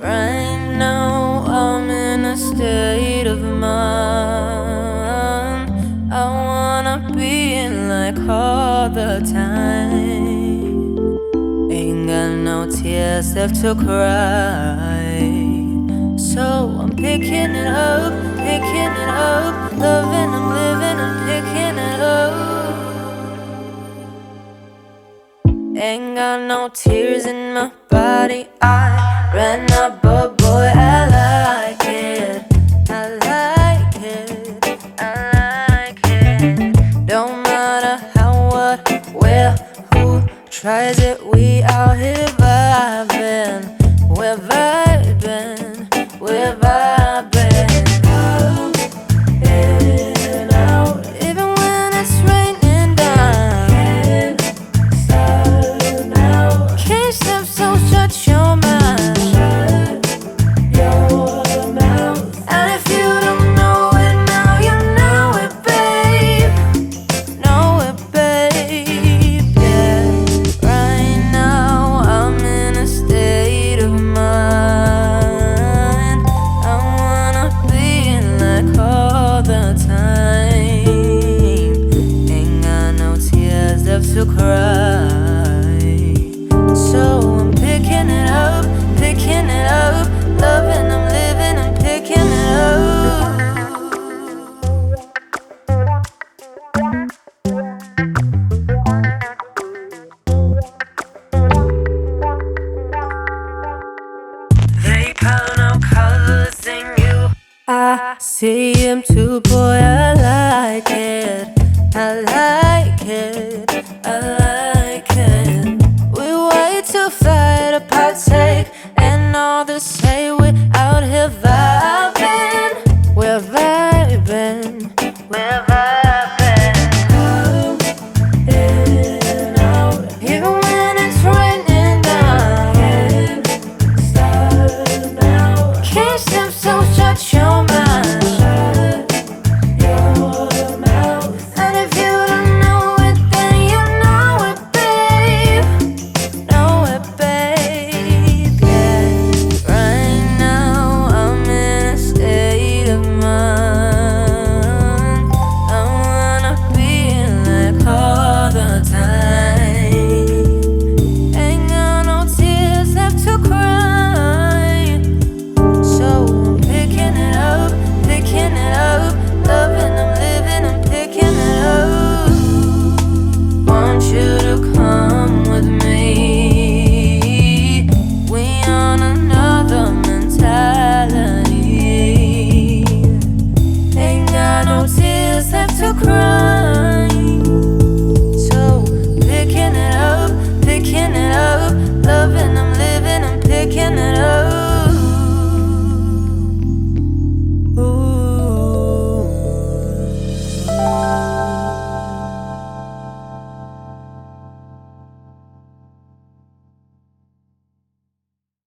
Right now, I'm in a state of mind. I wanna be in like all the time. Ain't got no tears left to cry. So I'm picking it up, picking it up. Loving, I'm living, I'm picking it up. Ain't got no tears in my body. I ran up, but boy, I like it. I like it. I like it. Don't matter how, what, where, who tries it. We out here vibing. To cry. So I'm picking it up, picking it up, loving, I'm living, I'm picking it up. They call no colors in you. I see him too, boy. I to fight a partake, and all the